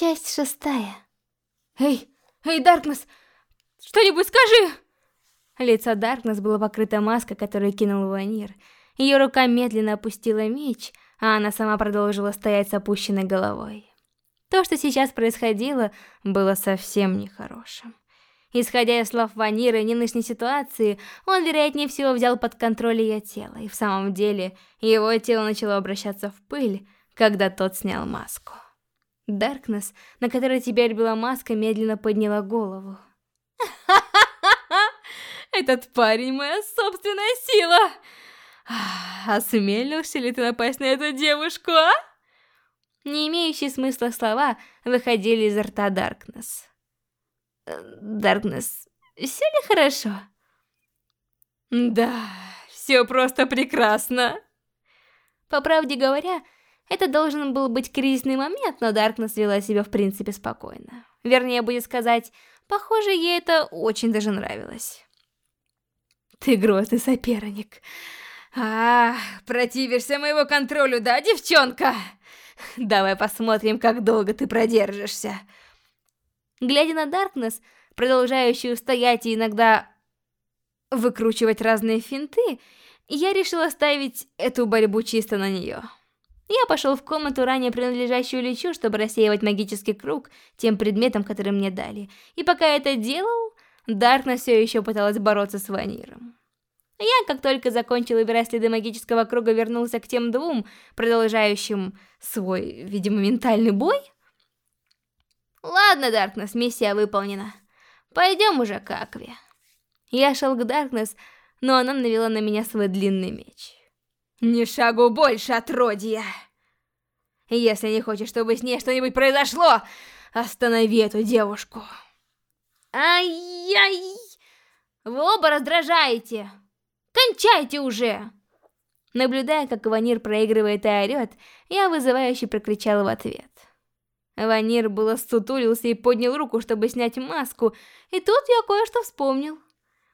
Часть шестая. Эй, эй, Даркнесс, что-нибудь скажи! Лицо Даркнесс было покрыто маской, которую кинул Ванир. Ее рука медленно опустила меч, а она сама продолжила стоять с опущенной головой. То, что сейчас происходило, было совсем нехорошим. Исходя из слов Ванира и нынешней ситуации, он, вероятнее всего, взял под контроль ее тело, и в самом деле его тело начало обращаться в пыль, когда тот снял маску. Даркнесс, на которой теперь была маска, медленно подняла голову. Этот парень моя собственная сила! Осмелился ли ты напасть на эту девушку, а? Не имеющие смысла слова выходили из рта Даркнесс. Даркнесс, все ли хорошо? Да, все просто прекрасно. По правде говоря, это должен был быть кризисный момент, но Даркнесс вела себя в принципе спокойно. Вернее, будет сказать, похоже, ей это очень даже нравилось. Ты грозный соперник. А, противишься моего контролю, да, девчонка? Давай посмотрим, как долго ты продержишься. Глядя на Даркнесс, продолжающую стоять и иногда выкручивать разные финты, я решила ставить эту борьбу чисто на нее. Я пошел в комнату, ранее принадлежащую Личу, чтобы рассеивать магический круг тем предметом, который мне дали. И пока я это делал, Даркна все еще пыталась бороться с Ваниром. Я, как только закончил убирать следы магического круга, вернулся к тем двум, продолжающим свой, видимо, ментальный бой. Ладно, Даркнесс, миссия выполнена. Пойдем уже к Акве. Я шел к Даркнесс, но она навела на меня свой длинный меч. Ни шагу больше, отродья! Если не хочешь, чтобы с ней что-нибудь произошло, останови эту девушку. Ай-яй! Вы оба раздражаете! Кончайте уже! Наблюдая, как Ванир проигрывает и орет, я вызывающе прокричал в ответ. Ванир было сутулился и поднял руку, чтобы снять маску, и тут я кое-что вспомнил.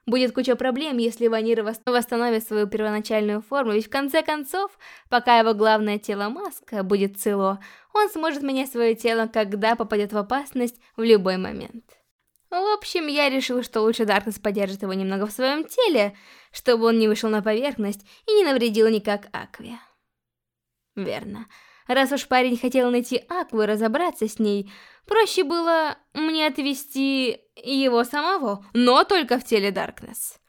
Будет куча проблем, если Ванир восстановит свою первоначальную форму, ведь в конце концов, пока его главное тело маска будет цело, он сможет менять свое тело, когда попадет в опасность в любой момент. В общем, я решил, что лучше Даркнесс поддержит его немного в своем теле, чтобы он не вышел на поверхность и не навредил никак Акве. Верно. Раз уж парень хотел найти Акву и разобраться с ней, проще было мне отвести его самого, но только в теле Даркнесс.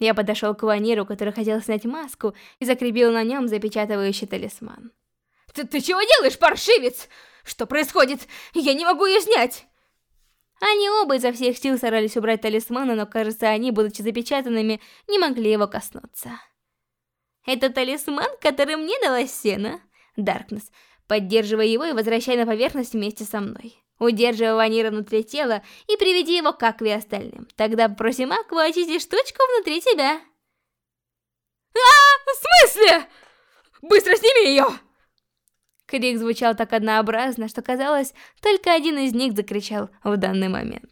Я подошел к Ваниру, который хотел снять маску, и закрепил на нем запечатывающий талисман. «Ты, ты чего делаешь, паршивец? Что происходит? Я не могу ее снять!» Они оба изо всех сил старались убрать талисманы, но, кажется, они, будучи запечатанными, не могли его коснуться. «Это талисман, который мне дала Сена?» Даркнесс, поддерживай его и возвращай на поверхность вместе со мной. Удерживай Ванира внутри тела и приведи его к Акве остальным. Тогда попросим Акву очистить штучку внутри тебя. а В смысле? Быстро сними ее! Крик звучал так однообразно, что казалось, только один из них закричал в данный момент.